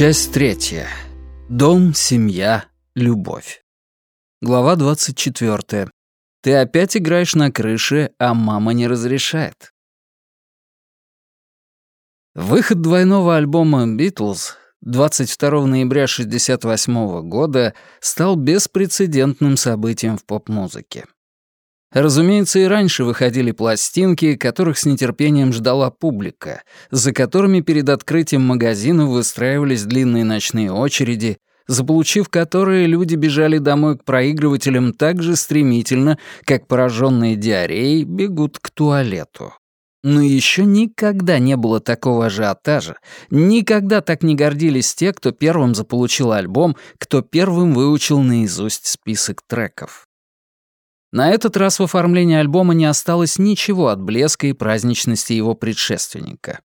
Часть третья. Дом, семья, любовь. Глава 24. Ты опять играешь на крыше, а мама не разрешает. Выход двойного альбома «Битлз» 22 ноября 1968 года стал беспрецедентным событием в поп-музыке. Разумеется, и раньше выходили пластинки, которых с нетерпением ждала публика, за которыми перед открытием магазинов выстраивались длинные ночные очереди, заполучив которые люди бежали домой к проигрывателям так же стремительно, как пораженные диареей бегут к туалету. Но еще никогда не было такого ажиотажа, никогда так не гордились те, кто первым заполучил альбом, кто первым выучил наизусть список треков. На этот раз в оформлении альбома не осталось ничего от блеска и праздничности его предшественника.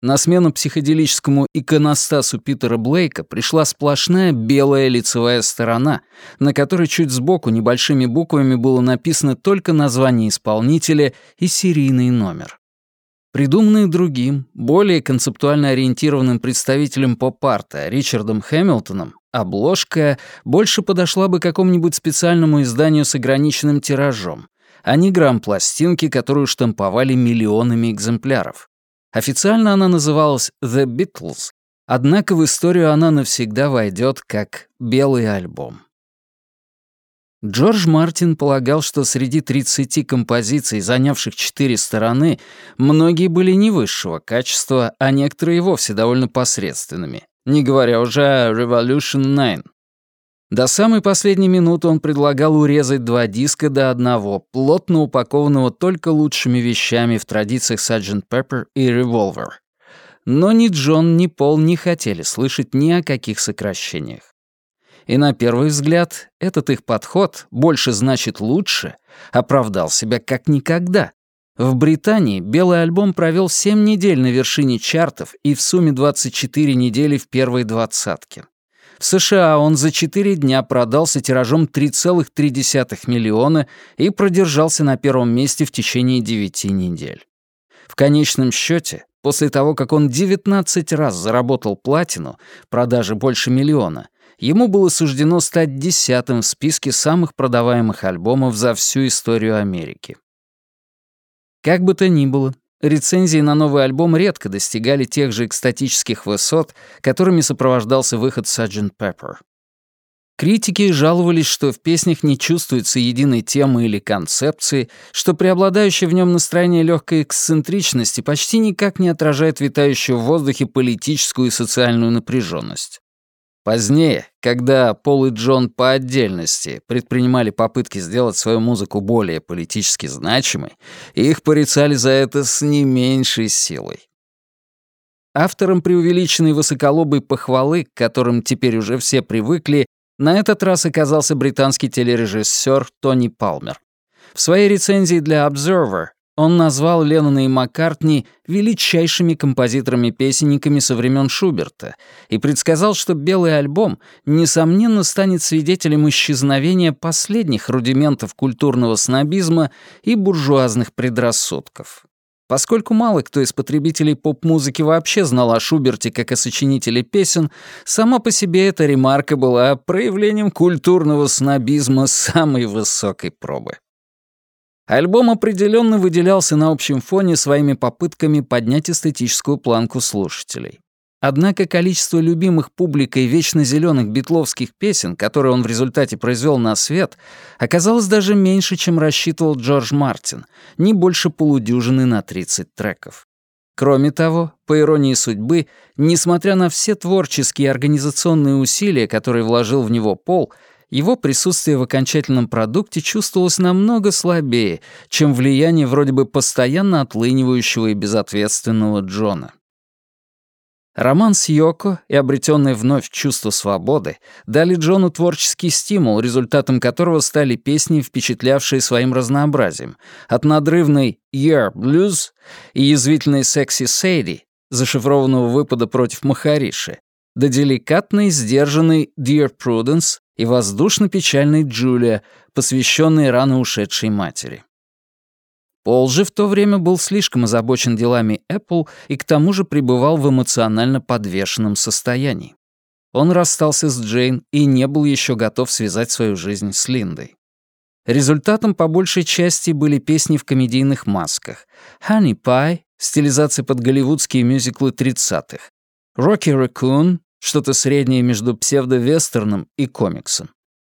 На смену психоделическому иконостасу Питера Блейка пришла сплошная белая лицевая сторона, на которой чуть сбоку небольшими буквами было написано только название исполнителя и серийный номер. Придуманные другим, более концептуально ориентированным представителем поп-арта Ричардом Хэмилтоном, Обложка больше подошла бы какому-нибудь специальному изданию с ограниченным тиражом, а не грамм-пластинки, которую штамповали миллионами экземпляров. Официально она называлась «The Beatles», однако в историю она навсегда войдет как «Белый альбом». Джордж Мартин полагал, что среди 30 композиций, занявших четыре стороны, многие были не высшего качества, а некоторые вовсе довольно посредственными не говоря уже о Revolution 9. До самой последней минуты он предлагал урезать два диска до одного, плотно упакованного только лучшими вещами в традициях Sgt. Pepper и Revolver. Но ни Джон, ни Пол не хотели слышать ни о каких сокращениях. И на первый взгляд этот их подход «больше значит лучше» оправдал себя как никогда. В Британии белый альбом провел 7 недель на вершине чартов и в сумме 24 недели в первой двадцатке. В США он за 4 дня продался тиражом 3,3 миллиона и продержался на первом месте в течение 9 недель. В конечном счете, после того, как он 19 раз заработал платину, продажи больше миллиона, ему было суждено стать десятым в списке самых продаваемых альбомов за всю историю Америки. Как бы то ни было, рецензии на новый альбом редко достигали тех же экстатических высот, которыми сопровождался выход Sgt. Pepper. Критики жаловались, что в песнях не чувствуется единой темы или концепции, что преобладающее в нем настроение легкой эксцентричности почти никак не отражает витающую в воздухе политическую и социальную напряженность. Позднее, когда Пол и Джон по отдельности предпринимали попытки сделать свою музыку более политически значимой, их порицали за это с не меньшей силой. Автором преувеличенной высоколобой похвалы, к которым теперь уже все привыкли, на этот раз оказался британский телережиссер Тони Палмер. В своей рецензии для Observer он назвал Леннона и Маккартни величайшими композиторами-песенниками со времен Шуберта и предсказал, что «Белый альбом» несомненно станет свидетелем исчезновения последних рудиментов культурного снобизма и буржуазных предрассудков. Поскольку мало кто из потребителей поп-музыки вообще знал о Шуберте как о сочинителе песен, сама по себе эта ремарка была проявлением культурного снобизма самой высокой пробы. Альбом определенно выделялся на общем фоне своими попытками поднять эстетическую планку слушателей. Однако количество любимых публикой вечно зеленых битловских песен, которые он в результате произвел на свет, оказалось даже меньше, чем рассчитывал Джордж Мартин, не больше полудюжины на 30 треков. Кроме того, по иронии судьбы, несмотря на все творческие и организационные усилия, которые вложил в него Пол, его присутствие в окончательном продукте чувствовалось намного слабее, чем влияние вроде бы постоянно отлынивающего и безответственного Джона. Роман с Йоко и обретенное вновь чувство свободы дали Джону творческий стимул, результатом которого стали песни, впечатлявшие своим разнообразием, от надрывной «Year Blues» и язвительной «Sexy Sadie», зашифрованного выпада против Махариши, до деликатной, сдержанной «Dear Prudence» и воздушно-печальной Джулия, посвященной рано ушедшей матери. Пол же в то время был слишком озабочен делами Apple и к тому же пребывал в эмоционально подвешенном состоянии. Он расстался с Джейн и не был еще готов связать свою жизнь с Линдой. Результатом по большей части были песни в комедийных масках. «Honey Pie» — стилизация под голливудские мюзиклы 30-х. «Rocky Raccoon» — что-то среднее между псевдо-вестерном и комиксом.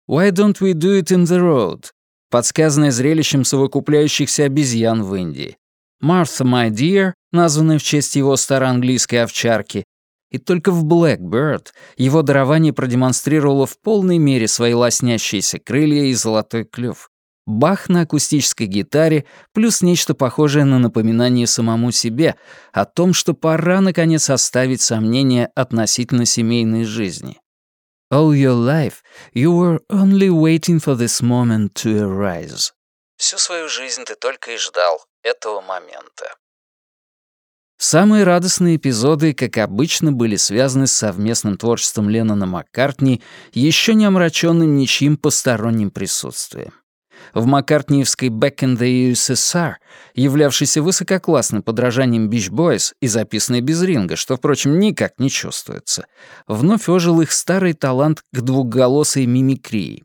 «Why don't we do it in the road?» — подсказанное зрелищем совокупляющихся обезьян в Индии. «Martha, my dear», названная в честь его староанглийской овчарки, и только в Blackbird его дарование продемонстрировало в полной мере свои лоснящиеся крылья и золотой клюв. Бах на акустической гитаре, плюс нечто похожее на напоминание самому себе о том, что пора, наконец, оставить сомнения относительно семейной жизни. All your life you were only waiting for this moment to arise. Всю свою жизнь ты только и ждал этого момента. Самые радостные эпизоды, как обычно, были связаны с совместным творчеством Леннона Маккартни, еще не омраченным ничьим посторонним присутствием. В маккартниевской «Back in the USSR», являвшейся высококлассным подражанием Beach Boys и записанной без ринга, что, впрочем, никак не чувствуется, вновь ожил их старый талант к двухголосой мимикрии.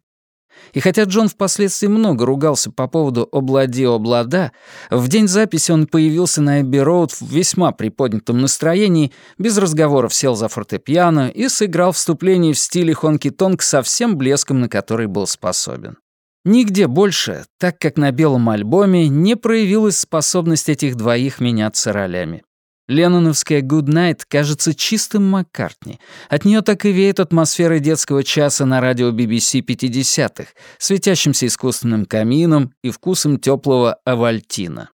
И хотя Джон впоследствии много ругался по поводу «облади-облада», в день записи он появился на Эбби-Роуд в весьма приподнятом настроении, без разговоров сел за фортепиано и сыграл вступление в стиле хонки-тонг со всем блеском, на который был способен. Нигде больше, так как на белом альбоме, не проявилась способность этих двоих меняться ролями. Ленноновская «Good Night» кажется чистым Маккартни. От нее так и веет атмосферой детского часа на радио BBC 50-х, светящимся искусственным камином и вкусом теплого авальтина.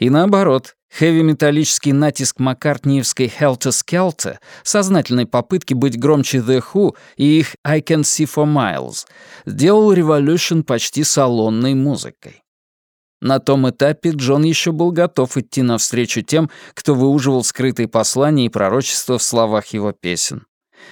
И наоборот, хэви-металлический натиск маккартниевской «Helter Skelter», сознательной попытки быть громче The Who и их «I Can See For Miles», сделал Revolution почти салонной музыкой. На том этапе Джон еще был готов идти навстречу тем, кто выуживал скрытые послания и пророчества в словах его песен.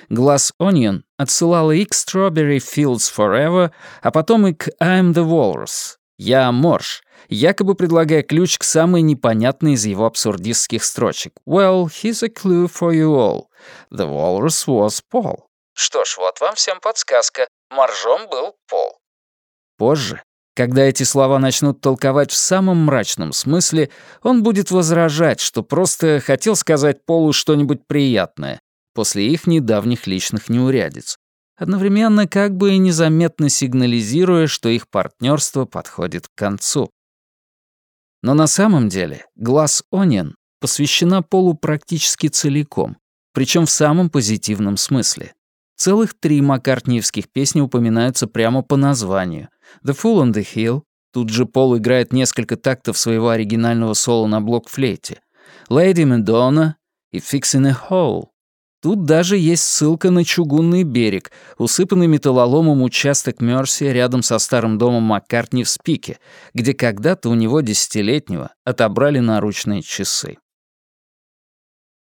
Glass Onion отсылала и к Strawberry Fields Forever, а потом и к I'm the Walrus. Я Морж, якобы предлагая ключ к самой непонятной из его абсурдистских строчек. Well, here's a clue for you all. The Walrus was Paul. Что ж, вот вам всем подсказка. Моржом был Пол. Позже, когда эти слова начнут толковать в самом мрачном смысле, он будет возражать, что просто хотел сказать Полу что-нибудь приятное после их недавних личных неурядиц, одновременно как бы и незаметно сигнализируя, что их партнерство подходит к концу. Но на самом деле «Глаз Онен» посвящена Полу практически целиком, причем в самом позитивном смысле. Целых три маккартниевских песни упоминаются прямо по названию — The Fool on the Hill. Тут же Пол играет несколько тактов своего оригинального соло на блокфлейте. Lady Madonna и Fixing a Hole. Тут даже есть ссылка на чугунный берег, усыпанный металлоломом участок Мерси рядом со старым домом Маккартни в Спике, где когда-то у него десятилетнего отобрали наручные часы.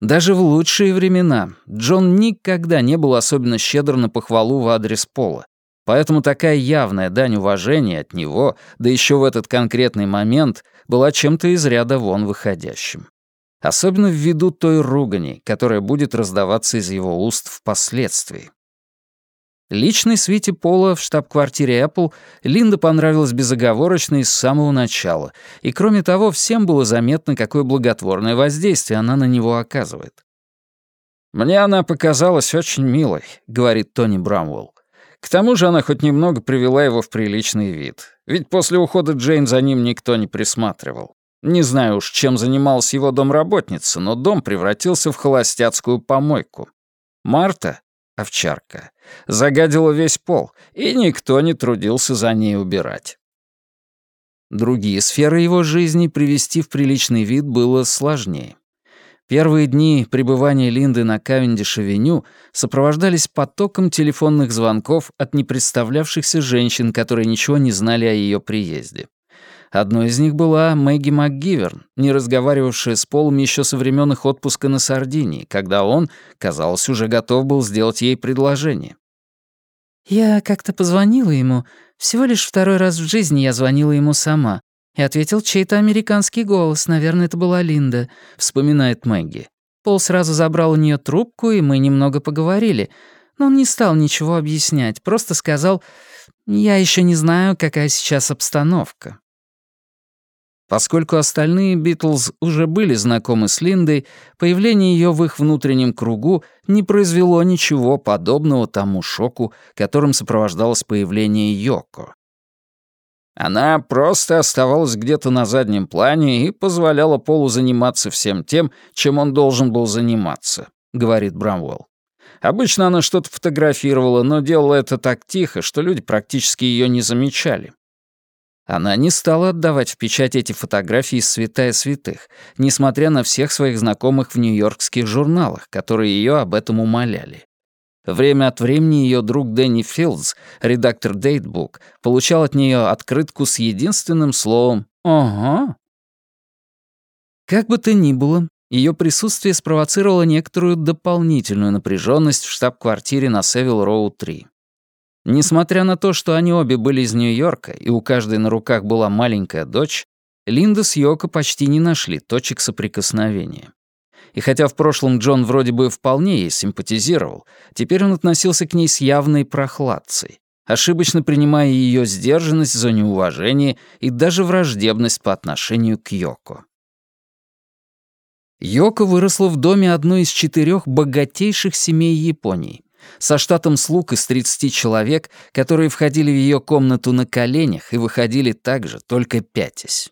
Даже в лучшие времена Джон никогда не был особенно щедр на похвалу в адрес Пола, Поэтому такая явная дань уважения от него, да еще в этот конкретный момент, была чем-то из ряда вон выходящим. Особенно ввиду той ругани, которая будет раздаваться из его уст впоследствии. Личной свите Пола в штаб-квартире Apple Линда понравилась безоговорочно и с самого начала, и кроме того, всем было заметно, какое благотворное воздействие она на него оказывает. «Мне она показалась очень милой», — говорит Тони Брамвелл. К тому же она хоть немного привела его в приличный вид. Ведь после ухода Джейн за ним никто не присматривал. Не знаю уж, чем занималась его домработница, но дом превратился в холостяцкую помойку. Марта, овчарка, загадила весь пол, и никто не трудился за ней убирать. Другие сферы его жизни привести в приличный вид было сложнее. Первые дни пребывания Линды на Кавендиш-авеню сопровождались потоком телефонных звонков от непредставлявшихся женщин, которые ничего не знали о ее приезде. Одной из них была Мэгги МакГиверн, не разговаривавшая с Полом еще со времен их отпуска на Сардинии, когда он, казалось, уже готов был сделать ей предложение. «Я как-то позвонила ему. Всего лишь второй раз в жизни я звонила ему сама. И ответил чей-то американский голос, наверное, это была Линда, вспоминает Мэгги. Пол сразу забрал у нее трубку, и мы немного поговорили. Но он не стал ничего объяснять, просто сказал, «Я еще не знаю, какая сейчас обстановка». Поскольку остальные Битлз уже были знакомы с Линдой, появление ее в их внутреннем кругу не произвело ничего подобного тому шоку, которым сопровождалось появление Йоко. Она просто оставалась где-то на заднем плане и позволяла Полу заниматься всем тем, чем он должен был заниматься, — говорит Брамвелл. Обычно она что-то фотографировала, но делала это так тихо, что люди практически ее не замечали. Она не стала отдавать в печать эти фотографии из святая святых, несмотря на всех своих знакомых в нью-йоркских журналах, которые ее об этом умоляли. Время от времени ее друг Дэнни Филдс, редактор Дейтбук, получал от нее открытку с единственным словом «Ага». Как бы то ни было, ее присутствие спровоцировало некоторую дополнительную напряженность в штаб-квартире на Севил-Роу 3. Несмотря на то, что они обе были из Нью-Йорка и у каждой на руках была маленькая дочь, Линда с Йоко почти не нашли точек соприкосновения. И хотя в прошлом Джон вроде бы вполне ей симпатизировал, теперь он относился к ней с явной прохладцей, ошибочно принимая ее сдержанность за неуважение и даже враждебность по отношению к Йоко. Йоко выросла в доме одной из четырех богатейших семей Японии, со штатом слуг из 30 человек, которые входили в ее комнату на коленях и выходили также, только пятясь.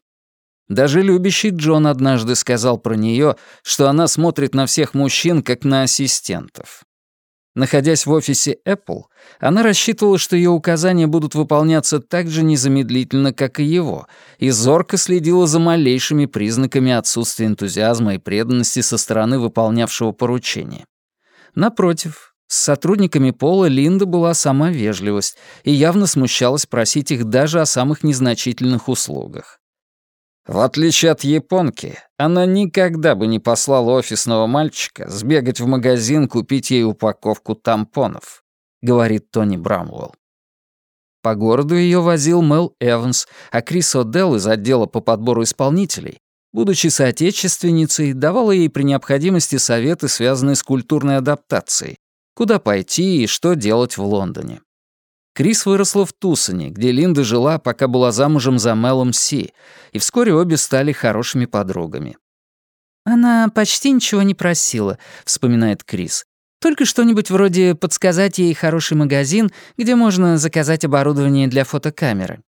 Даже любящий Джон однажды сказал про нее, что она смотрит на всех мужчин как на ассистентов. Находясь в офисе Apple, она рассчитывала, что ее указания будут выполняться так же незамедлительно, как и его, и зорко следила за малейшими признаками отсутствия энтузиазма и преданности со стороны выполнявшего поручение. Напротив, с сотрудниками Пола Линда была сама вежливость и явно смущалась просить их даже о самых незначительных услугах. В отличие от японки, она никогда бы не послала офисного мальчика сбегать в магазин купить ей упаковку тампонов, говорит Тони Брамвелл. По городу ее возил Мел Эванс, а Крис О'Делл из отдела по подбору исполнителей, будучи соотечественницей, давала ей при необходимости советы, связанные с культурной адаптацией, куда пойти и что делать в Лондоне. Крис выросла в Тусоне, где Линда жила, пока была замужем за Мелом Си, и вскоре обе стали хорошими подругами. «Она почти ничего не просила», — вспоминает Крис. «Только что-нибудь вроде подсказать ей хороший магазин, где можно заказать оборудование для фотокамеры».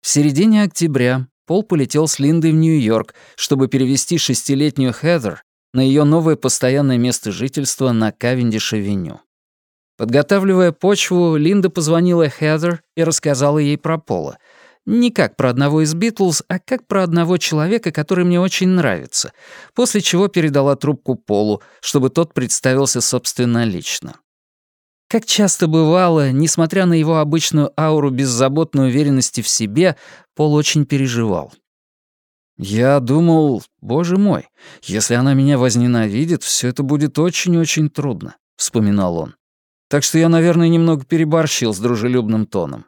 В середине октября Пол полетел с Линдой в Нью-Йорк, чтобы перевести шестилетнюю Хедер на ее новое постоянное место жительства на Кавендиш-авеню. Подготавливая почву, Линда позвонила Хедер и рассказала ей про Пола. Не как про одного из Битлз, а как про одного человека, который мне очень нравится, после чего передала трубку Полу, чтобы тот представился собственнолично. Как часто бывало, несмотря на его обычную ауру беззаботной уверенности в себе, Пол очень переживал. «Я думал, боже мой, если она меня возненавидит, все это будет очень-очень трудно», — вспоминал он. Так что я, наверное, немного переборщил с дружелюбным тоном.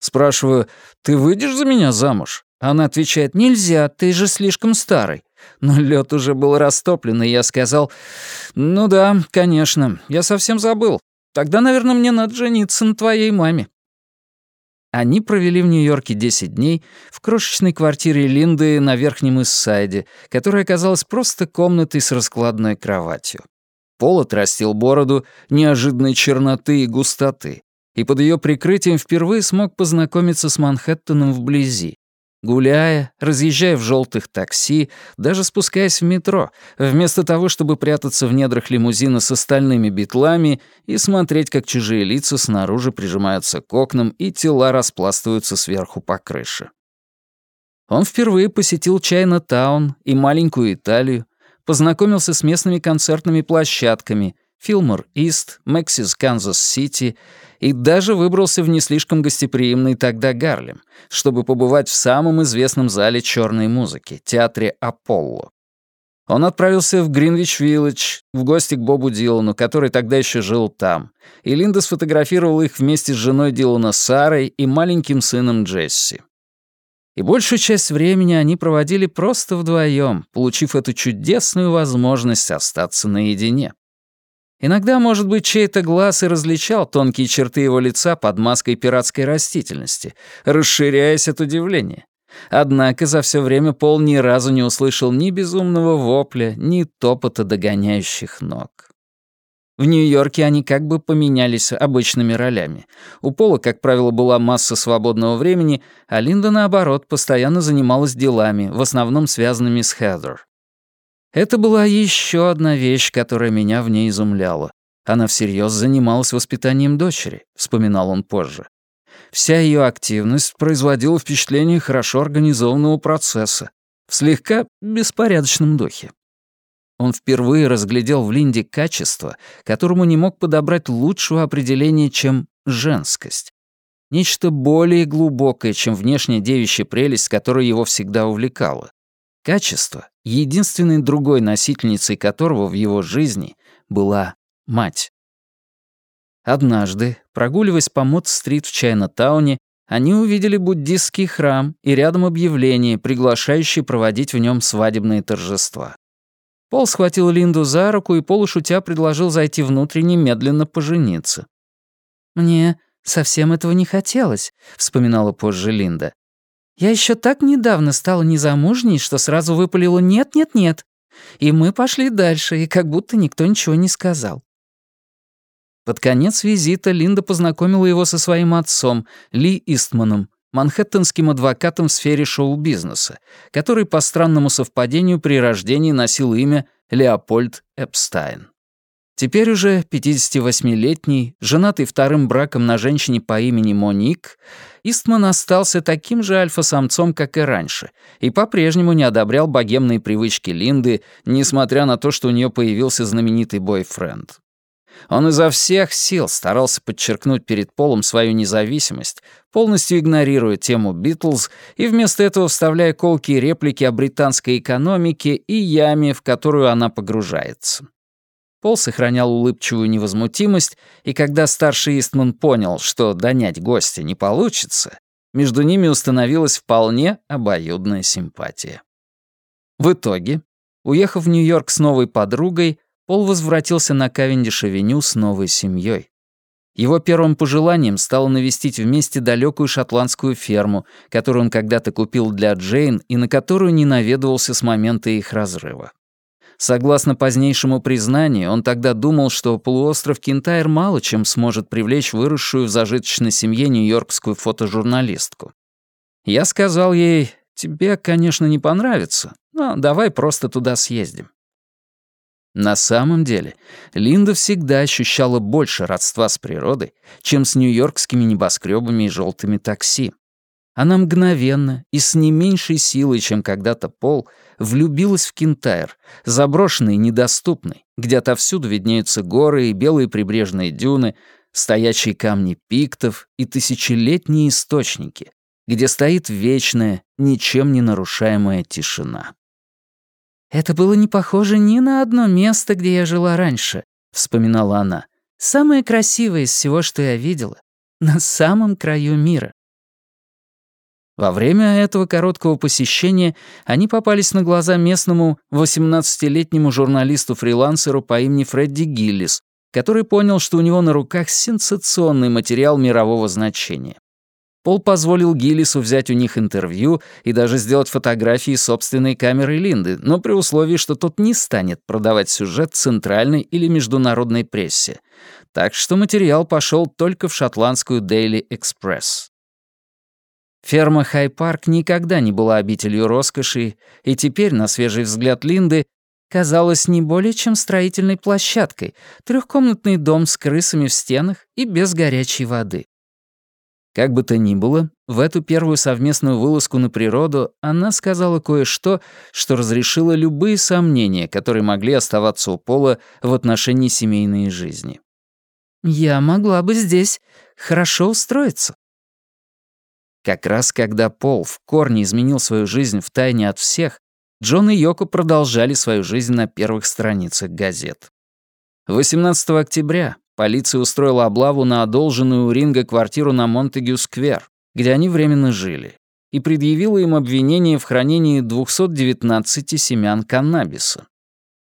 Спрашиваю, «Ты выйдешь за меня замуж?» Она отвечает, «Нельзя, ты же слишком старый». Но лед уже был растоплен, и я сказал, «Ну да, конечно, я совсем забыл. Тогда, наверное, мне надо жениться на твоей маме». Они провели в Нью-Йорке 10 дней в крошечной квартире Линды на Верхнем Иссайде, которая оказалась просто комнатой с раскладной кроватью. Пол отрастил бороду неожиданной черноты и густоты, и под ее прикрытием впервые смог познакомиться с Манхэттеном вблизи. Гуляя, разъезжая в желтых такси, даже спускаясь в метро, вместо того, чтобы прятаться в недрах лимузина с остальными битлами и смотреть, как чужие лица снаружи прижимаются к окнам и тела распластываются сверху по крыше. Он впервые посетил Чайна-таун и маленькую Италию, познакомился с местными концертными площадками Fillmore East, Max's Kansas City и даже выбрался в не слишком гостеприимный тогда Гарлем, чтобы побывать в самом известном зале черной музыки — театре «Аполло». Он отправился в Гринвич-Виллидж в гости к Бобу Дилану, который тогда еще жил там, и Линда сфотографировала их вместе с женой Дилана Сарой и маленьким сыном Джесси. И большую часть времени они проводили просто вдвоем, получив эту чудесную возможность остаться наедине. Иногда, может быть, чей-то глаз и различал тонкие черты его лица под маской пиратской растительности, расширяясь от удивления. Однако за все время Пол ни разу не услышал ни безумного вопля, ни топота догоняющих ног. В Нью-Йорке они как бы поменялись обычными ролями. У Пола, как правило, была масса свободного времени, а Линда, наоборот, постоянно занималась делами, в основном связанными с Хедер. Это была еще одна вещь, которая меня в ней изумляла. Она всерьез занималась воспитанием дочери, вспоминал он позже. Вся ее активность производила впечатление хорошо организованного процесса, в слегка беспорядочном духе. Он впервые разглядел в Линде качество, которому не мог подобрать лучшего определения, чем женскость. Нечто более глубокое, чем внешняя девичья прелесть, которая его всегда увлекала. Качество, единственной другой носительницей которого в его жизни была мать. Однажды, прогуливаясь по Мод-стрит в Чайна-тауне, они увидели буддистский храм и рядом объявление, приглашающее проводить в нем свадебные торжества. Пол схватил Линду за руку и полушутя предложил зайти внутрь немедленно пожениться. «Мне совсем этого не хотелось», — вспоминала позже Линда. «Я еще так недавно стала незамужней, что сразу выпалила «нет-нет-нет». И мы пошли дальше, и как будто никто ничего не сказал. Под конец визита Линда познакомила его со своим отцом, Ли Истманом, манхэттенским адвокатом в сфере шоу-бизнеса, который по странному совпадению при рождении носил имя Леопольд Эпстайн. Теперь уже 58-летний, женатый вторым браком на женщине по имени Моник, Истман остался таким же альфа-самцом, как и раньше, и по-прежнему не одобрял богемные привычки Линды, несмотря на то, что у нее появился знаменитый бойфренд. Он изо всех сил старался подчеркнуть перед Полом свою независимость, полностью игнорируя тему «Битлз» и вместо этого вставляя колкие реплики о британской экономике и яме, в которую она погружается. Пол сохранял улыбчивую невозмутимость, и когда старший Истман понял, что донять гостя не получится, между ними установилась вполне обоюдная симпатия. В итоге, уехав в Нью-Йорк с новой подругой, Пол возвратился на Кавендиш-авеню с новой семьей. Его первым пожеланием стало навестить вместе далекую шотландскую ферму, которую он когда-то купил для Джейн и на которую не наведывался с момента их разрыва. Согласно позднейшему признанию, он тогда думал, что полуостров Кинтайр мало чем сможет привлечь выросшую в зажиточной семье нью-йоркскую фотожурналистку. Я сказал ей, «Тебе, конечно, не понравится, но давай просто туда съездим». На самом деле, Линда всегда ощущала больше родства с природой, чем с нью-йоркскими небоскребами и желтыми такси. Она мгновенно и с не меньшей силой, чем когда-то Пол, влюбилась в Кентайр, заброшенный и недоступный, где отовсюду виднеются горы и белые прибрежные дюны, стоячие камни пиктов и тысячелетние источники, где стоит вечная, ничем не нарушаемая тишина. «Это было не похоже ни на одно место, где я жила раньше», — вспоминала она. «Самое красивое из всего, что я видела. На самом краю мира». Во время этого короткого посещения они попались на глаза местному 18-летнему журналисту-фрилансеру по имени Фредди Гиллис, который понял, что у него на руках сенсационный материал мирового значения. Пол позволил Гиллису взять у них интервью и даже сделать фотографии собственной камерой Линды, но при условии, что тот не станет продавать сюжет центральной или международной прессе. Так что материал пошел только в шотландскую Daily Express. Ферма Хай-Парк никогда не была обителью роскоши, и теперь, на свежий взгляд Линды, казалась не более чем строительной площадкой, трехкомнатный дом с крысами в стенах и без горячей воды. Как бы то ни было, в эту первую совместную вылазку на природу она сказала кое-что, что разрешило любые сомнения, которые могли оставаться у Пола в отношении семейной жизни. «Я могла бы здесь хорошо устроиться». Как раз когда Пол в корне изменил свою жизнь в тайне от всех, Джон и Йоко продолжали свою жизнь на первых страницах газет. 18 октября Полиция устроила облаву на одолженную у Ринга квартиру на Монтегю-сквер, где они временно жили, и предъявила им обвинение в хранении 219 семян каннабиса.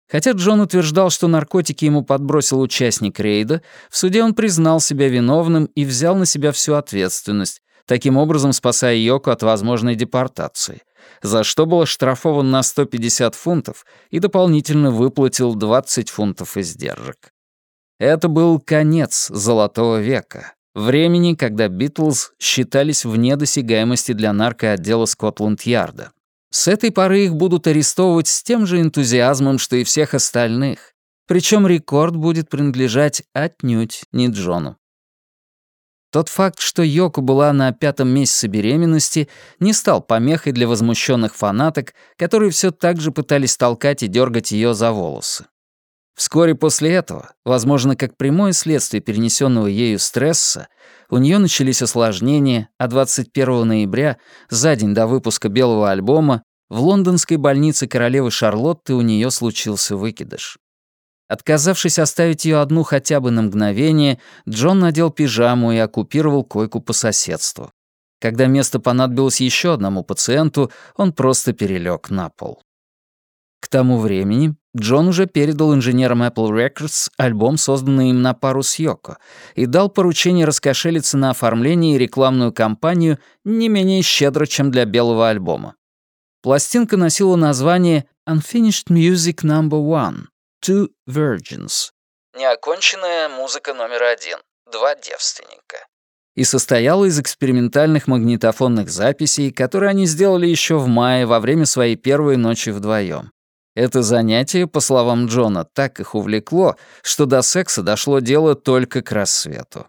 Хотя Джон утверждал, что наркотики ему подбросил участник рейда, в суде он признал себя виновным и взял на себя всю ответственность, таким образом спасая Йоко от возможной депортации, за что был оштрафован на 150 фунтов и дополнительно выплатил 20 фунтов издержек. Это был конец Золотого века, времени, когда Битлз считались вне досягаемости для наркоотдела Скотланд-Ярда. С этой поры их будут арестовывать с тем же энтузиазмом, что и всех остальных. Причем рекорд будет принадлежать отнюдь не Джону. Тот факт, что Йоко была на пятом месяце беременности, не стал помехой для возмущенных фанаток, которые все так же пытались толкать и дергать ее за волосы. Вскоре после этого, возможно, как прямое следствие перенесенного ею стресса, у нее начались осложнения, а 21 ноября, за день до выпуска белого альбома, в лондонской больнице королевы Шарлотты у нее случился выкидыш. Отказавшись оставить ее одну хотя бы на мгновение, Джон надел пижаму и оккупировал койку по соседству. Когда место понадобилось еще одному пациенту, он просто перелег на пол. К тому времени Джон уже передал инженерам Apple Records альбом, созданный им на пару с Йоко, и дал поручение раскошелиться на оформление и рекламную кампанию не менее щедро, чем для белого альбома. Пластинка носила название «Unfinished Music No. One» — «Two Virgins» — «Неоконченная музыка номер один» — «Два девственника» и состояла из экспериментальных магнитофонных записей, которые они сделали еще в мае во время своей первой ночи вдвоем. Это занятие, по словам Джона, так их увлекло, что до секса дошло дело только к рассвету.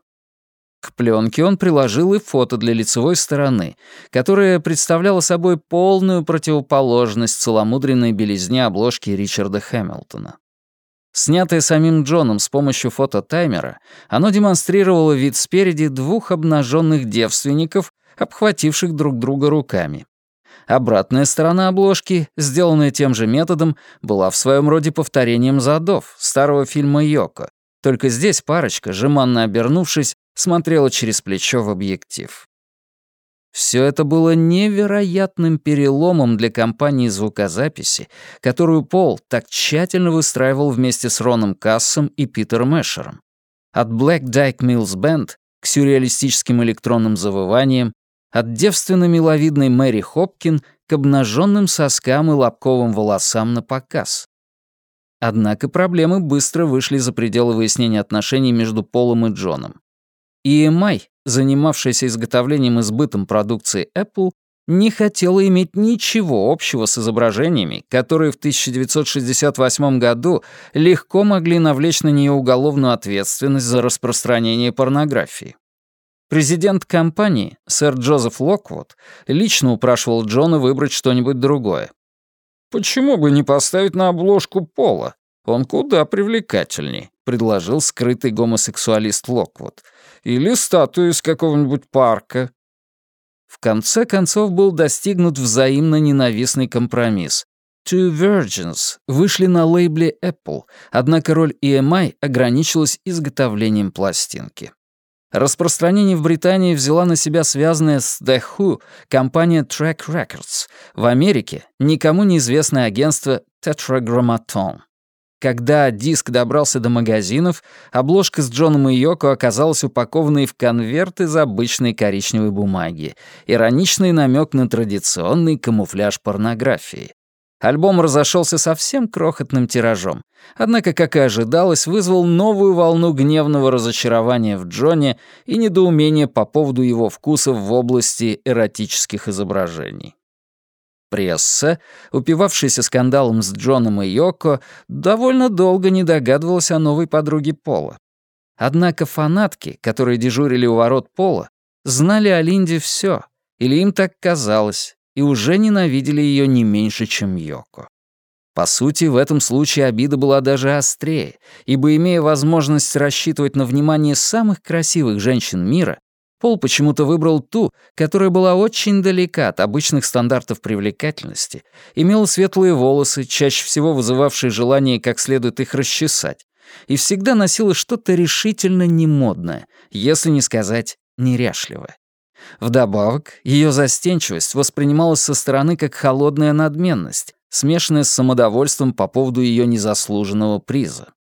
К пленке он приложил и фото для лицевой стороны, которое представляло собой полную противоположность целомудренной белизне обложки Ричарда Хэмилтона. Снятое самим Джоном с помощью фототаймера, оно демонстрировало вид спереди двух обнаженных девственников, обхвативших друг друга руками. Обратная сторона обложки, сделанная тем же методом, была в своем роде повторением задов старого фильма «Йоко», только здесь парочка, жеманно обернувшись, смотрела через плечо в объектив. Все это было невероятным переломом для компании звукозаписи, которую Пол так тщательно выстраивал вместе с Роном Кассом и Питером Эшером. От Black Dyke Mills Band к сюрреалистическим электронным завываниям, от девственно-миловидной Мэри Хопкин к обнаженным соскам и лобковым волосам на показ. Однако проблемы быстро вышли за пределы выяснения отношений между Полом и Джоном. EMI, занимавшаяся изготовлением и сбытом продукции Apple, не хотела иметь ничего общего с изображениями, которые в 1968 году легко могли навлечь на нее уголовную ответственность за распространение порнографии. Президент компании, сэр Джозеф Локвуд, лично упрашивал Джона выбрать что-нибудь другое. «Почему бы не поставить на обложку Пола? Он куда привлекательней», — предложил скрытый гомосексуалист Локвуд. «Или статую из какого-нибудь парка». В конце концов был достигнут взаимно ненавистный компромисс. Two Virgins вышли на лейбле Apple, однако роль EMI ограничилась изготовлением пластинки. Распространение в Британии взяла на себя связанная с The Who компания Track Records, в Америке никому неизвестное агентство Tetragrammaton. Когда диск добрался до магазинов, обложка с Джоном и Йоко оказалась упакованной в конверт из обычной коричневой бумаги, ироничный намек на традиционный камуфляж порнографии. Альбом разошелся совсем крохотным тиражом, однако, как и ожидалось, вызвал новую волну гневного разочарования в Джоне и недоумения по поводу его вкусов в области эротических изображений. Пресса, упивавшаяся скандалом с Джоном и Йоко, довольно долго не догадывалась о новой подруге Пола. Однако фанатки, которые дежурили у ворот Пола, знали о Линде все, или им так казалось, и уже ненавидели ее не меньше, чем Йоко. По сути, в этом случае обида была даже острее, ибо, имея возможность рассчитывать на внимание самых красивых женщин мира, Пол почему-то выбрал ту, которая была очень далека от обычных стандартов привлекательности, имела светлые волосы, чаще всего вызывавшие желание как следует их расчесать, и всегда носила что-то решительно немодное, если не сказать неряшливое. Вдобавок, ее застенчивость воспринималась со стороны как холодная надменность, смешанное с самодовольством по поводу ее незаслуженного приза.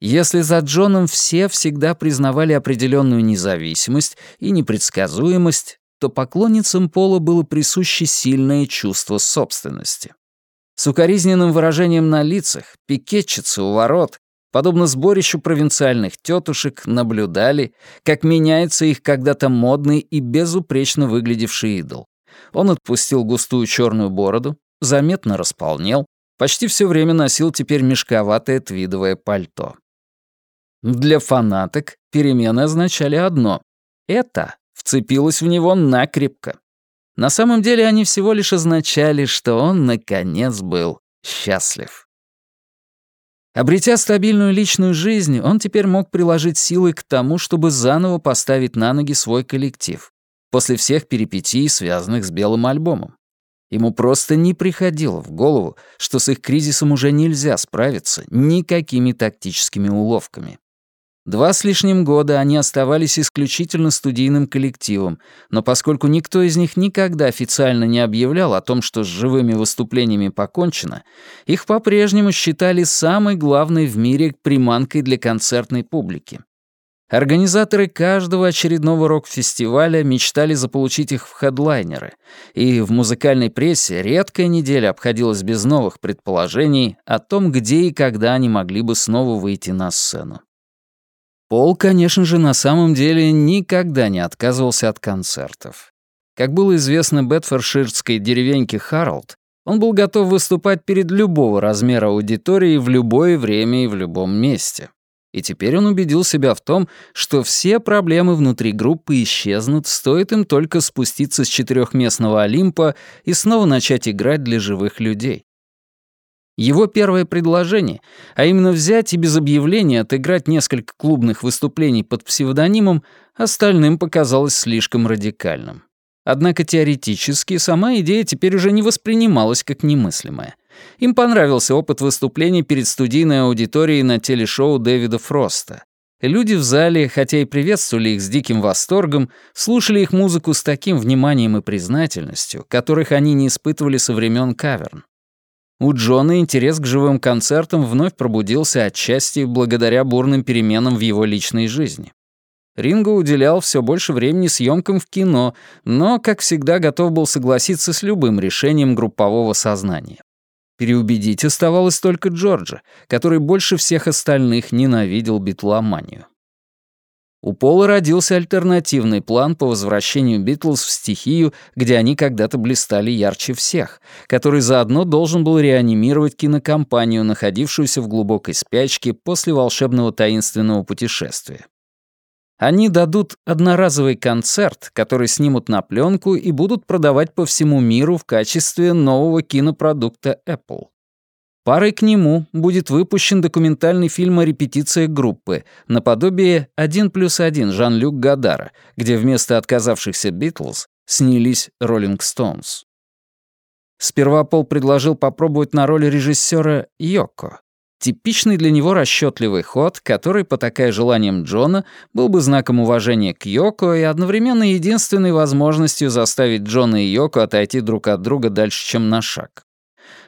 Если за Джоном все всегда признавали определенную независимость и непредсказуемость, то поклонницам Пола было присуще сильное чувство собственности. С укоризненным выражением на лицах пикетчицы у ворот, подобно сборищу провинциальных тетушек, наблюдали, как меняется их когда-то модный и безупречно выглядевший идол. Он отпустил густую черную бороду, заметно располнел, почти все время носил теперь мешковатое твидовое пальто. Для фанаток перемены означали одно — это вцепилось в него накрепко. На самом деле они всего лишь означали, что он, наконец, был счастлив. Обретя стабильную личную жизнь, он теперь мог приложить силы к тому, чтобы заново поставить на ноги свой коллектив, после всех перипетий, связанных с белым альбомом. Ему просто не приходило в голову, что с их кризисом уже нельзя справиться никакими тактическими уловками. Два с лишним года они оставались исключительно студийным коллективом, но поскольку никто из них никогда официально не объявлял о том, что с живыми выступлениями покончено, их по-прежнему считали самой главной в мире приманкой для концертной публики. Организаторы каждого очередного рок-фестиваля мечтали заполучить их в хедлайнеры, и в музыкальной прессе редкая неделя обходилась без новых предположений о том, где и когда они могли бы снова выйти на сцену. Пол, конечно же, на самом деле никогда не отказывался от концертов. Как было известно бетфорширской деревеньке Харалд, он был готов выступать перед любого размера аудитории в любое время и в любом месте. И теперь он убедил себя в том, что все проблемы внутри группы исчезнут, стоит им только спуститься с четырехместного Олимпа и снова начать играть для живых людей. Его первое предложение, а именно взять и без объявления отыграть несколько клубных выступлений под псевдонимом, остальным показалось слишком радикальным. Однако теоретически сама идея теперь уже не воспринималась как немыслимая. Им понравился опыт выступлений перед студийной аудиторией на телешоу Дэвида Фроста. Люди в зале, хотя и приветствовали их с диким восторгом, слушали их музыку с таким вниманием и признательностью, которых они не испытывали со времен каверн. У Джона интерес к живым концертам вновь пробудился отчасти благодаря бурным переменам в его личной жизни. Ринго уделял все больше времени съемкам в кино, но, как всегда, готов был согласиться с любым решением группового сознания. Переубедить оставалось только Джорджа, который больше всех остальных ненавидел битломанию. У Пола родился альтернативный план по возвращению Битлз в стихию, где они когда-то блистали ярче всех, который заодно должен был реанимировать кинокомпанию, находившуюся в глубокой спячке после волшебного таинственного путешествия. Они дадут одноразовый концерт, который снимут на пленку и будут продавать по всему миру в качестве нового кинопродукта Apple. Парой к нему будет выпущен документальный фильм о репетициях группы, наподобие «Один плюс один» Жан-Люк Гадара, где вместо отказавшихся Битлз снялись Роллинг Стоунс. Сперва Пол предложил попробовать на роли режиссера Йоко. Типичный для него расчетливый ход, который, потакая желанием Джона, был бы знаком уважения к Йоко и одновременно единственной возможностью заставить Джона и Йоко отойти друг от друга дальше, чем на шаг.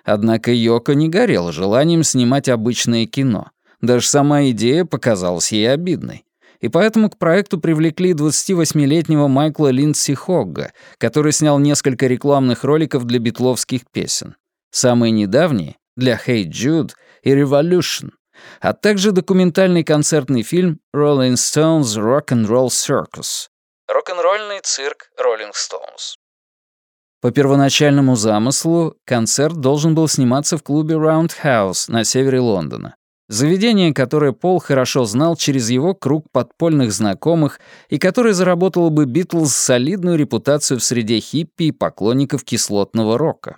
Однако Йоко не горел желанием снимать обычное кино. Даже сама идея показалась ей обидной. И поэтому к проекту привлекли 28-летнего Майкла Линдси Хогга, который снял несколько рекламных роликов для битловских песен. Самые недавние — для «Hey Jude» и «Revolution», а также документальный концертный фильм «Rolling Stones Rock and Roll Circus» — рок-н-ролльный цирк «Rolling Stones». По первоначальному замыслу, концерт должен был сниматься в клубе Roundhouse на севере Лондона. Заведение, которое Пол хорошо знал через его круг подпольных знакомых и которое заработало бы Битлз солидную репутацию в среде хиппи и поклонников кислотного рока.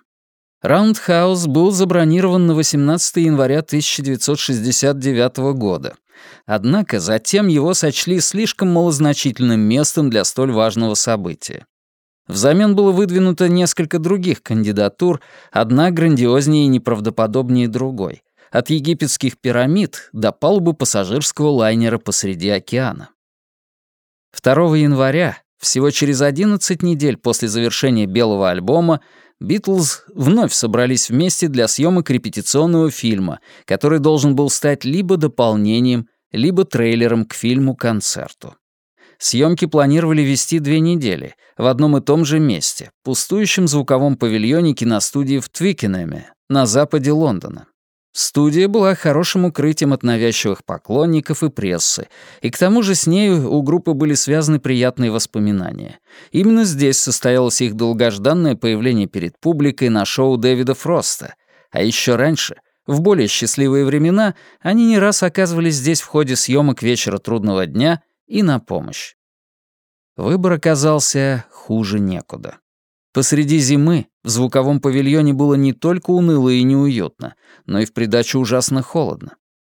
Раундхаус был забронирован на 18 января 1969 года. Однако затем его сочли слишком малозначительным местом для столь важного события. Взамен было выдвинуто несколько других кандидатур, одна грандиознее и неправдоподобнее другой. От египетских пирамид до палубы пассажирского лайнера посреди океана. 2 января, всего через 11 недель после завершения белого альбома, Битлз вновь собрались вместе для съемок репетиционного фильма, который должен был стать либо дополнением, либо трейлером к фильму-концерту. Съемки планировали вести две недели, в одном и том же месте, пустующем звуковом павильоне киностудии в Твикенеме, на западе Лондона. Студия была хорошим укрытием от навязчивых поклонников и прессы, и к тому же с нею у группы были связаны приятные воспоминания. Именно здесь состоялось их долгожданное появление перед публикой на шоу Дэвида Фроста, а еще раньше, в более счастливые времена, они не раз оказывались здесь в ходе съемок «Вечера трудного дня» и на помощь. Выбор оказался хуже некуда. Посреди зимы в звуковом павильоне было не только уныло и неуютно, но и в придачу ужасно холодно.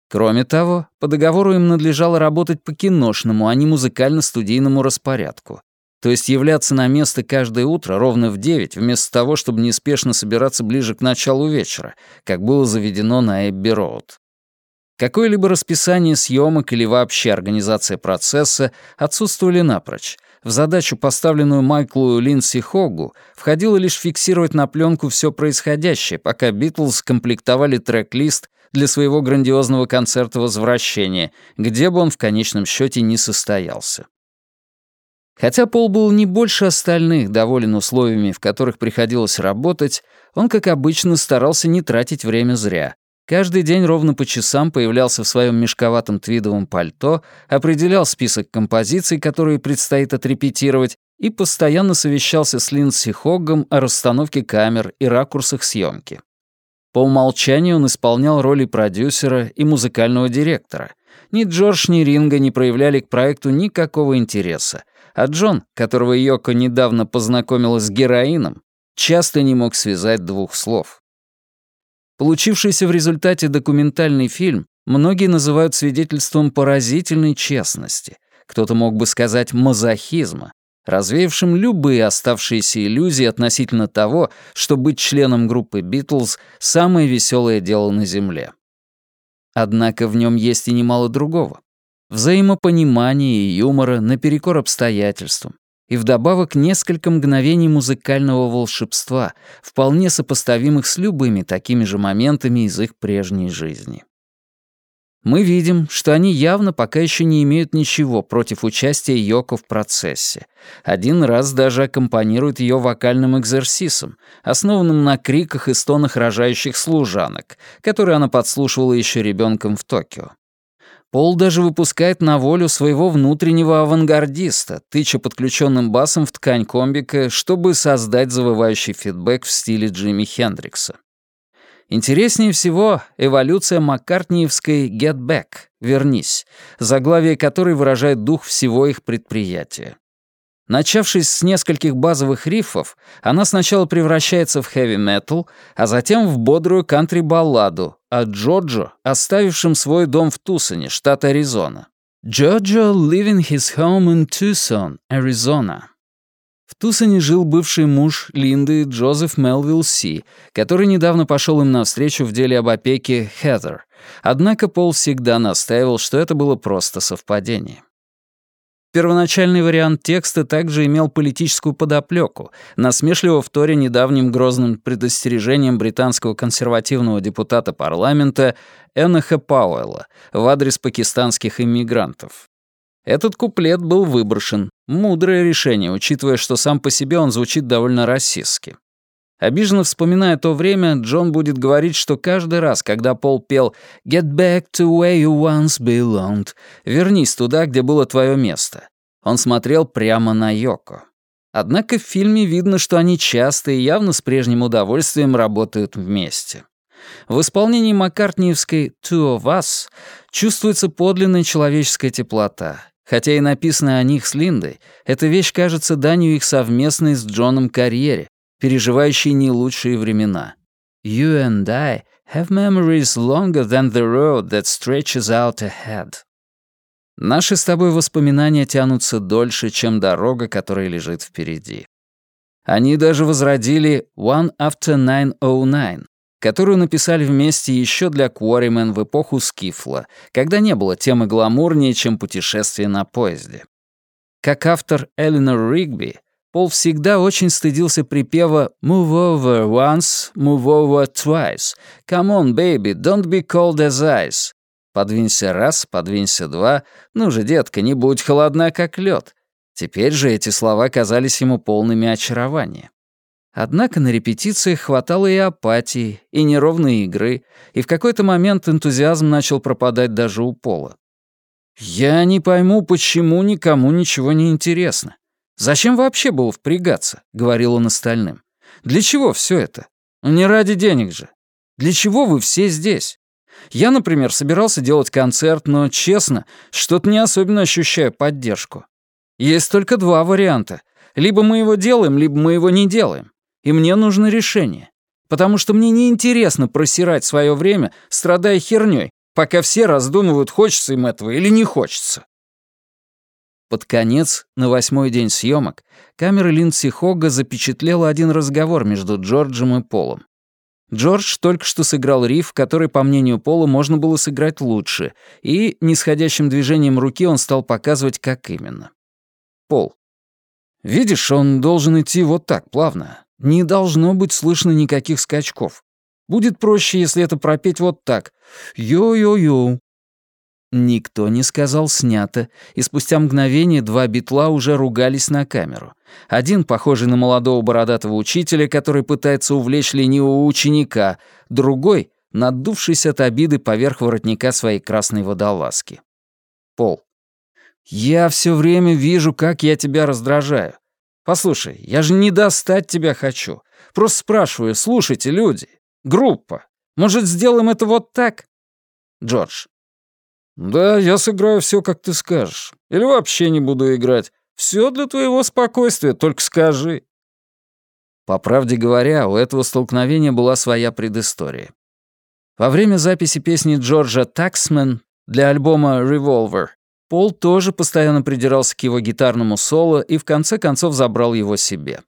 Кроме того, по договору им надлежало работать по киношному, а не музыкально-студийному распорядку. То есть являться на место каждое утро ровно в девять, вместо того, чтобы неспешно собираться ближе к началу вечера, как было заведено на Эбби-Роуд. Какое-либо расписание съемок или вообще организация процесса отсутствовали напрочь, в задачу, поставленную Майклу Линдси Хогу, входило лишь фиксировать на пленку все происходящее, пока Битлз комплектовали трек-лист для своего грандиозного концерта возвращения, где бы он в конечном счете не состоялся. Хотя Пол был не больше остальных доволен условиями, в которых приходилось работать, он, как обычно, старался не тратить время зря, Каждый день ровно по часам появлялся в своем мешковатом твидовом пальто, определял список композиций, которые предстоит отрепетировать, и постоянно совещался с Линдси Хоггом о расстановке камер и ракурсах съемки. По умолчанию он исполнял роли продюсера и музыкального директора. Ни Джордж, ни Ринга не проявляли к проекту никакого интереса, а Джон, которого Йоко недавно познакомилась с героином, часто не мог связать двух слов. Получившийся в результате документальный фильм многие называют свидетельством поразительной честности, кто-то мог бы сказать мазохизма, развеявшим любые оставшиеся иллюзии относительно того, что быть членом группы «Битлз» — самое веселое дело на Земле. Однако в нем есть и немало другого. Взаимопонимания и юмора наперекор обстоятельствам, и вдобавок несколько мгновений музыкального волшебства, вполне сопоставимых с любыми такими же моментами из их прежней жизни. Мы видим, что они явно пока еще не имеют ничего против участия Йоко в процессе. Один раз даже аккомпанирует ее вокальным экзерсисом, основанным на криках и стонах рожающих служанок, которые она подслушивала еще ребенком в Токио. Пол даже выпускает на волю своего внутреннего авангардиста, тыча подключенным басом в ткань комбика, чтобы создать завывающий фидбэк в стиле Джимми Хендрикса. Интереснее всего эволюция маккартниевской «Get Back» — «Вернись», заглавие которой выражает дух всего их предприятия. Начавшись с нескольких базовых рифов, она сначала превращается в хэви-метал, а затем в бодрую кантри-балладу, о Джорджо, оставившем свой дом в Тусоне, штат Аризона. Джорджо leaving his home in Tucson, Arizona. В Тусоне жил бывший муж Линды Джозеф Мелвилл Си, который недавно пошел им навстречу в деле об опеке Хезер. Однако Пол всегда настаивал, что это было просто совпадение. Первоначальный вариант текста также имел политическую подоплеку, насмешливо вторя недавним грозным предостережением британского консервативного депутата парламента Эноха Пауэлла в адрес пакистанских иммигрантов. Этот куплет был выброшен. Мудрое решение, учитывая, что сам по себе он звучит довольно расистски. Обиженно вспоминая то время, Джон будет говорить, что каждый раз, когда Пол пел «Get back to where you once belonged», «Вернись туда, где было твое место», он смотрел прямо на Йоко. Однако в фильме видно, что они часто и явно с прежним удовольствием работают вместе. В исполнении маккартниевской «Two of Us» чувствуется подлинная человеческая теплота. Хотя и написанная о них с Линдой, эта вещь кажется данью их совместной с Джоном карьере, переживающий не лучшие времена. You and I have memories longer than the road that stretches out ahead. Наши с тобой воспоминания тянутся дольше, чем дорога, которая лежит впереди. Они даже возродили One After 909, которую написали вместе еще для Quarrymen в эпоху Скифла, когда не было темы гламурнее, чем путешествие на поезде. Как автор Эленор Ригби, Пол всегда очень стыдился припева «Move over once, move over twice. Come on, baby, don't be cold as ice». «Подвинься раз, подвинься два. Ну же, детка, не будь холодна, как лед». Теперь же эти слова казались ему полными очарования. Однако на репетициях хватало и апатии, и неровной игры, и в какой-то момент энтузиазм начал пропадать даже у Пола. «Я не пойму, почему никому ничего не интересно. «Зачем вообще было впрягаться?» — говорил он остальным. «Для чего все это? Не ради денег же. Для чего вы все здесь? Я, например, собирался делать концерт, но, честно, что-то не особенно ощущаю поддержку. Есть только два варианта. Либо мы его делаем, либо мы его не делаем. И мне нужно решение. Потому что мне неинтересно просирать свое время, страдая хернёй, пока все раздумывают, хочется им этого или не хочется. Под конец, на восьмой день съемок, камера Линдси Хогга запечатлела один разговор между Джорджем и Полом. Джордж только что сыграл риф, который, по мнению Пола, можно было сыграть лучше, и нисходящим движением руки он стал показывать, как именно. Пол. «Видишь, он должен идти вот так, плавно. Не должно быть слышно никаких скачков. Будет проще, если это пропеть вот так. Йо-йо-йо, Никто не сказал «снято», и спустя мгновение два битла уже ругались на камеру. Один, похожий на молодого бородатого учителя, который пытается увлечь ленивого ученика, другой, надувшись от обиды поверх воротника своей красной водолазки. Пол. «Я все время вижу, как я тебя раздражаю. Послушай, я же не достать тебя хочу. Просто спрашиваю, слушайте, люди, группа, может, сделаем это вот так?» Джордж. «Да, я сыграю все, как ты скажешь. Или вообще не буду играть. Все для твоего спокойствия, только скажи». По правде говоря, у этого столкновения была своя предыстория. Во время записи песни Джорджа «Таксмен» для альбома «Revolver» Пол тоже постоянно придирался к его гитарному соло и в конце концов забрал его себе.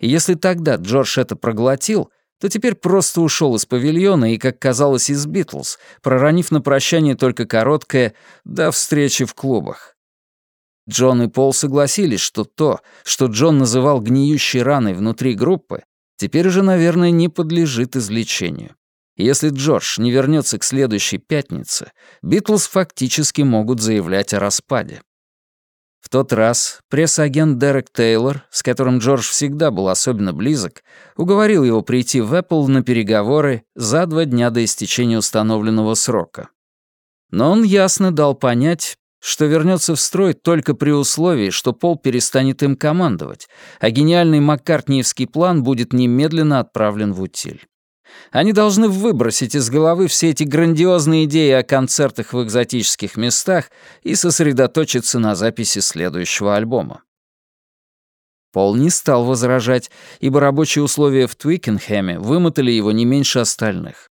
И если тогда Джордж это проглотил — то теперь просто ушел из павильона и, как казалось, из «Битлз», проронив на прощание только короткое «до встречи в клубах». Джон и Пол согласились, что то, что Джон называл гниющей раной внутри группы, теперь уже, наверное, не подлежит излечению. Если Джордж не вернется к следующей пятнице, Битлз фактически могут заявлять о распаде. В тот раз пресс-агент Дерек Тейлор, с которым Джордж всегда был особенно близок, уговорил его прийти в Apple на переговоры за два дня до истечения установленного срока. Но он ясно дал понять, что вернется в строй только при условии, что Пол перестанет им командовать, а гениальный маккартниевский план будет немедленно отправлен в утиль. Они должны выбросить из головы все эти грандиозные идеи о концертах в экзотических местах и сосредоточиться на записи следующего альбома. Пол не стал возражать, ибо рабочие условия в Твикенхэме вымотали его не меньше остальных.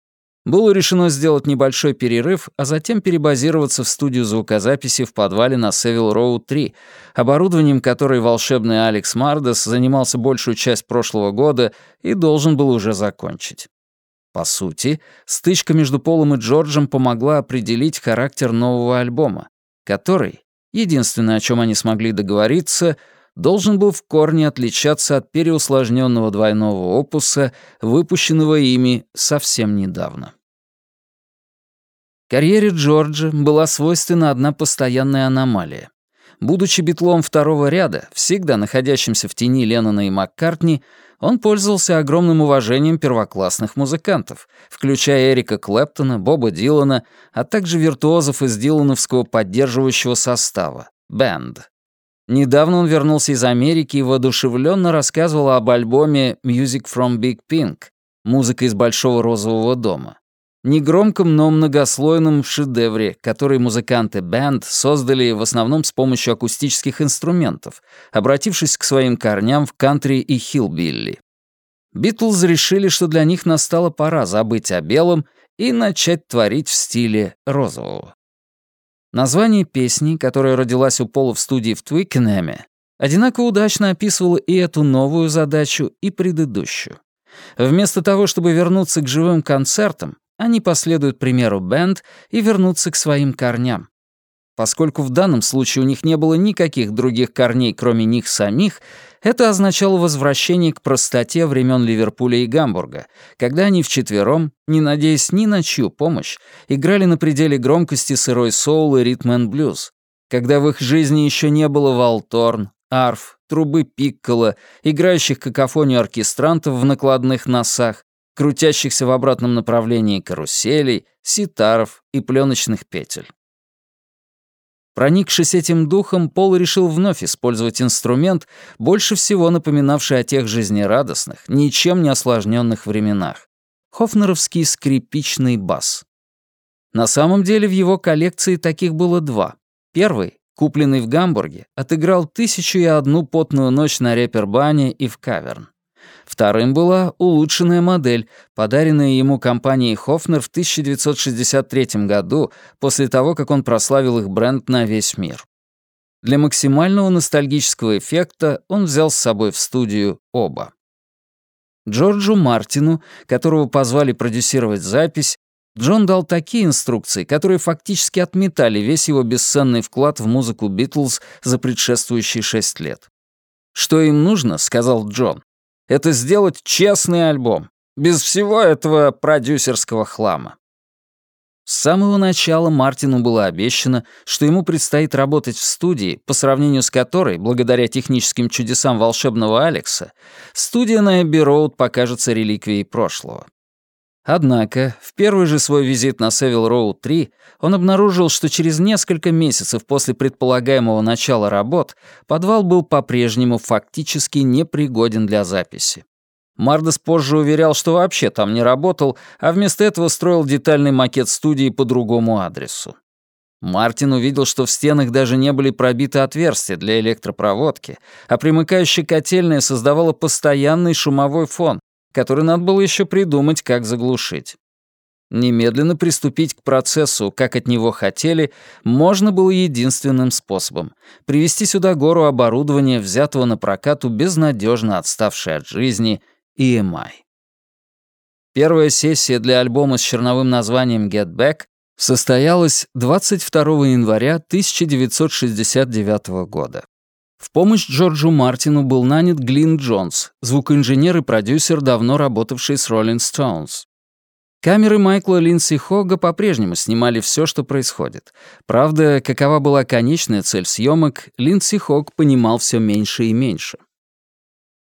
Было решено сделать небольшой перерыв, а затем перебазироваться в студию звукозаписи в подвале на Севил Роу 3, оборудованием которой волшебный Алекс Мардес занимался большую часть прошлого года и должен был уже закончить. По сути, стычка между Полом и Джорджем помогла определить характер нового альбома, который, единственное, о чем они смогли договориться, должен был в корне отличаться от переусложненного двойного опуса, выпущенного ими совсем недавно. Карьере Джорджа была свойственна одна постоянная аномалия. Будучи битлом второго ряда, всегда находящимся в тени Леннона и Маккартни, он пользовался огромным уважением первоклассных музыкантов, включая Эрика Клэптона, Боба Дилана, а также виртуозов из дилановского поддерживающего состава — бэнд. Недавно он вернулся из Америки и воодушевленно рассказывал об альбоме «Music from Big Pink» — «Музыка из Большого Розового дома», негромком, но многослойном шедевре, который музыканты Band создали в основном с помощью акустических инструментов, обратившись к своим корням в кантри и хиллбилли. Битлз решили, что для них настала пора забыть о белом и начать творить в стиле розового. Название песни, которая родилась у Пола в студии в Твикенхэме, одинаково удачно описывало и эту новую задачу, и предыдущую. Вместо того, чтобы вернуться к живым концертам, они последуют примеру бенд и вернутся к своим корням. Поскольку в данном случае у них не было никаких других корней, кроме них самих, это означало возвращение к простоте времен Ливерпуля и Гамбурга, когда они вчетвером, не надеясь ни на чью помощь, играли на пределе громкости сырой соул и ритм блюз, когда в их жизни еще не было валторн, арф, трубы пиккола, играющих какофонию оркестрантов в накладных носах, крутящихся в обратном направлении каруселей, ситаров и пленочных петель. Проникшись этим духом, Пол решил вновь использовать инструмент, больше всего напоминавший о тех жизнерадостных, ничем не осложненных временах. Хофнеровский скрипичный бас. На самом деле в его коллекции таких было два. Первый, купленный в Гамбурге, отыграл тысячу и одну потную ночь на репербане и в каверн. Вторым была улучшенная модель, подаренная ему компанией Хофнер в 1963 году, после того, как он прославил их бренд на весь мир. Для максимального ностальгического эффекта он взял с собой в студию оба. Джорджу Мартину, которого позвали продюсировать запись, Джон дал такие инструкции, которые фактически отметали весь его бесценный вклад в музыку Битлз за предшествующие шесть лет. «Что им нужно», — сказал Джон, это сделать честный альбом, без всего этого продюсерского хлама. С самого начала Мартину было обещано, что ему предстоит работать в студии, по сравнению с которой, благодаря техническим чудесам волшебного Алекса, студия на Эбби Роуд покажется реликвией прошлого. Однако, в первый же свой визит на Севил Роуд 3 он обнаружил, что через несколько месяцев после предполагаемого начала работ подвал был по-прежнему фактически непригоден для записи. Мардес позже уверял, что вообще там не работал, а вместо этого строил детальный макет студии по другому адресу. Мартин увидел, что в стенах даже не были пробиты отверстия для электропроводки, а примыкающая котельная создавала постоянный шумовой фон, который надо было еще придумать, как заглушить. Немедленно приступить к процессу, как от него хотели, можно было единственным способом — привести сюда гору оборудования, взятого на прокат у безнадежно отставшей от жизни EMI. Первая сессия для альбома с черновым названием «Get Back» состоялась 22 января 1969 года. В помощь Джорджу Мартину был нанят Глин Джонс, звукоинженер и продюсер, давно работавший с Rolling Stones. Камеры Майкла Линдси Хога по-прежнему снимали все, что происходит. Правда, какова была конечная цель съемок, Линдси Хог понимал все меньше и меньше.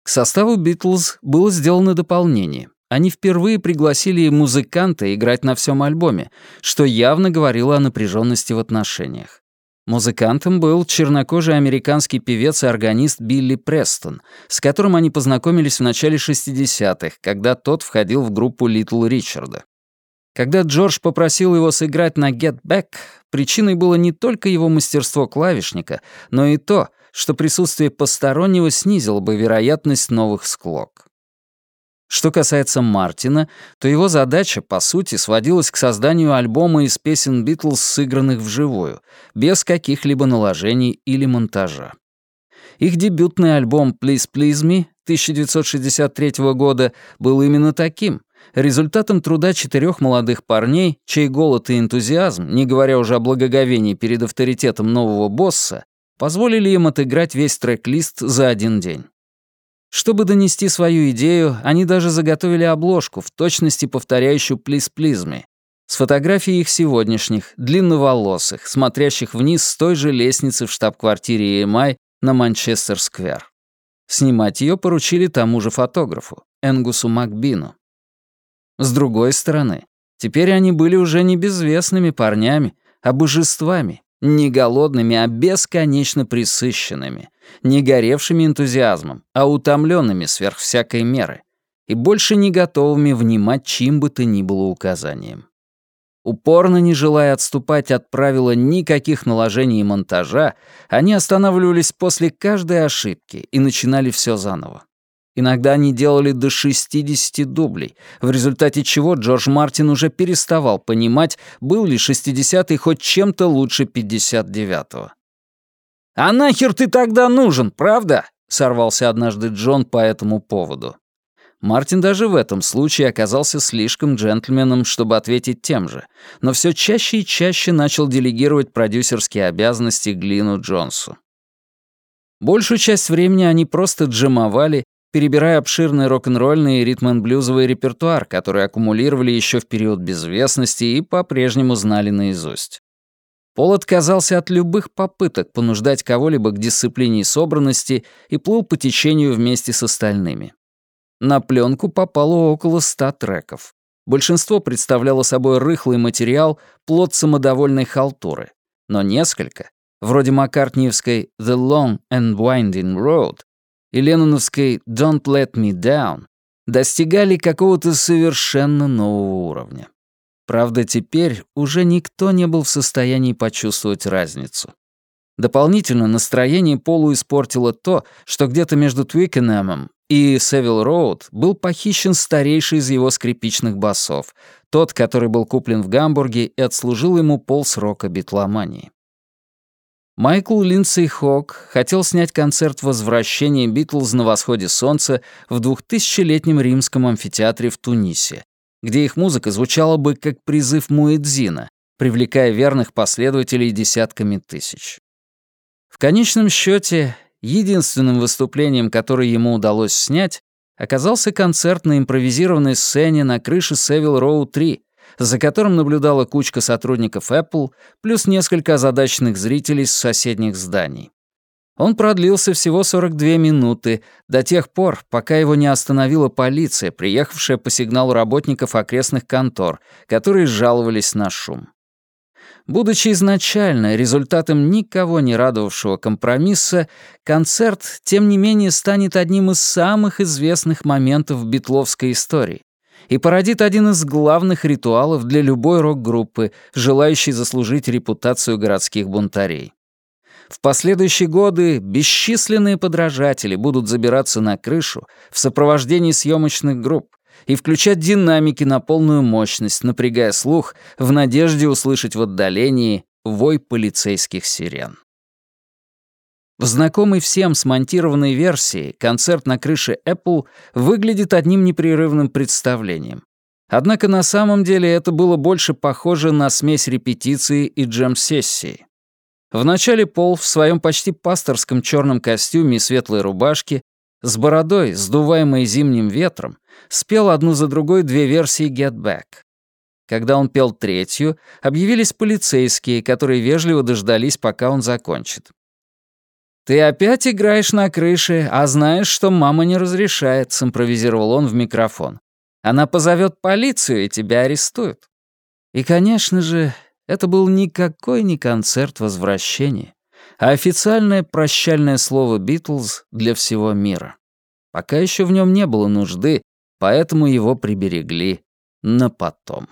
К составу «Битлз» было сделано дополнение. Они впервые пригласили музыканта играть на всем альбоме, что явно говорило о напряженности в отношениях. Музыкантом был чернокожий американский певец и органист Билли Престон, с которым они познакомились в начале 60-х, когда тот входил в группу Литл Ричарда. Когда Джордж попросил его сыграть на «Get Back», причиной было не только его мастерство клавишника, но и то, что присутствие постороннего снизило бы вероятность новых склок. Что касается Мартина, то его задача, по сути, сводилась к созданию альбома из песен Битлз, сыгранных вживую, без каких-либо наложений или монтажа. Их дебютный альбом «Please Please Me» 1963 года был именно таким, результатом труда четырех молодых парней, чей голод и энтузиазм, не говоря уже о благоговении перед авторитетом нового босса, позволили им отыграть весь трек-лист за один день. Чтобы донести свою идею, они даже заготовили обложку, в точности повторяющую «Плиз Плизми», с фотографией их сегодняшних, длинноволосых, смотрящих вниз с той же лестницы в штаб-квартире EMI на Манчестер-сквер. Снимать ее поручили тому же фотографу, Энгусу Макбину. С другой стороны, теперь они были уже не безвестными парнями, а божествами, не голодными, а бесконечно присыщенными, не горевшими энтузиазмом, а утомленными сверх всякой меры и больше не готовыми внимать чьим бы то ни было указаниям. Упорно не желая отступать от правила никаких наложений и монтажа, они останавливались после каждой ошибки и начинали все заново. Иногда они делали до 60 дублей, в результате чего Джордж Мартин уже переставал понимать, был ли 60-й хоть чем-то лучше 59-го. «А нахер ты тогда нужен, правда?» — сорвался однажды Джон по этому поводу. Мартин даже в этом случае оказался слишком джентльменом, чтобы ответить тем же, но все чаще и чаще начал делегировать продюсерские обязанности Глину Джонсу. Большую часть времени они просто джемовали, перебирая обширный рок-н-ролльный и ритм-н-блюзовый репертуар, который аккумулировали еще в период безвестности и по-прежнему знали наизусть. Пол отказался от любых попыток понуждать кого-либо к дисциплине и собранности и плыл по течению вместе с остальными. На пленку попало около ста треков. Большинство представляло собой рыхлый материал, плод самодовольной халтуры. Но несколько, вроде Маккартниевской «The Long and Winding Road» и Ленноновской «Don't Let Me Down», достигали какого-то совершенно нового уровня. Правда, теперь уже никто не был в состоянии почувствовать разницу. Дополнительно настроение Полу испортило то, что где-то между Твикенемом и Севил Роуд был похищен старейший из его скрипичных басов, тот, который был куплен в Гамбурге и отслужил ему полсрока битломании. Майкл Линдсей Хок хотел снять концерт возвращения Битлз на восходе солнца в двухтысячелетнем римском амфитеатре в Тунисе, где их музыка звучала бы как призыв Муэдзина, привлекая верных последователей десятками тысяч. В конечном счете, единственным выступлением, которое ему удалось снять, оказался концерт на импровизированной сцене на крыше Севил Роу 3, за которым наблюдала кучка сотрудников Apple плюс несколько озадаченных зрителей с соседних зданий. Он продлился всего 42 минуты, до тех пор, пока его не остановила полиция, приехавшая по сигналу работников окрестных контор, которые жаловались на шум. Будучи изначально результатом никого не радовавшего компромисса, концерт, тем не менее, станет одним из самых известных моментов битловской истории и породит один из главных ритуалов для любой рок-группы, желающей заслужить репутацию городских бунтарей. В последующие годы бесчисленные подражатели будут забираться на крышу в сопровождении съемочных групп и включать динамики на полную мощность, напрягая слух в надежде услышать в отдалении вой полицейских сирен. В знакомой всем смонтированной версии концерт на крыше Apple выглядит одним непрерывным представлением. Однако на самом деле это было больше похоже на смесь репетиции и джем-сессии. Вначале Пол в своем почти пасторском черном костюме и светлой рубашке, с бородой, сдуваемой зимним ветром, спел одну за другой две версии «Get Back». Когда он пел третью, объявились полицейские, которые вежливо дождались, пока он закончит. «Ты опять играешь на крыше, а знаешь, что мама не разрешает», — симпровизировал он в микрофон. «Она позовет полицию, и тебя арестуют». И, конечно же, это был никакой не концерт возвращения, а официальное прощальное слово «Битлз» для всего мира. Пока еще в нем не было нужды, поэтому его приберегли на потом.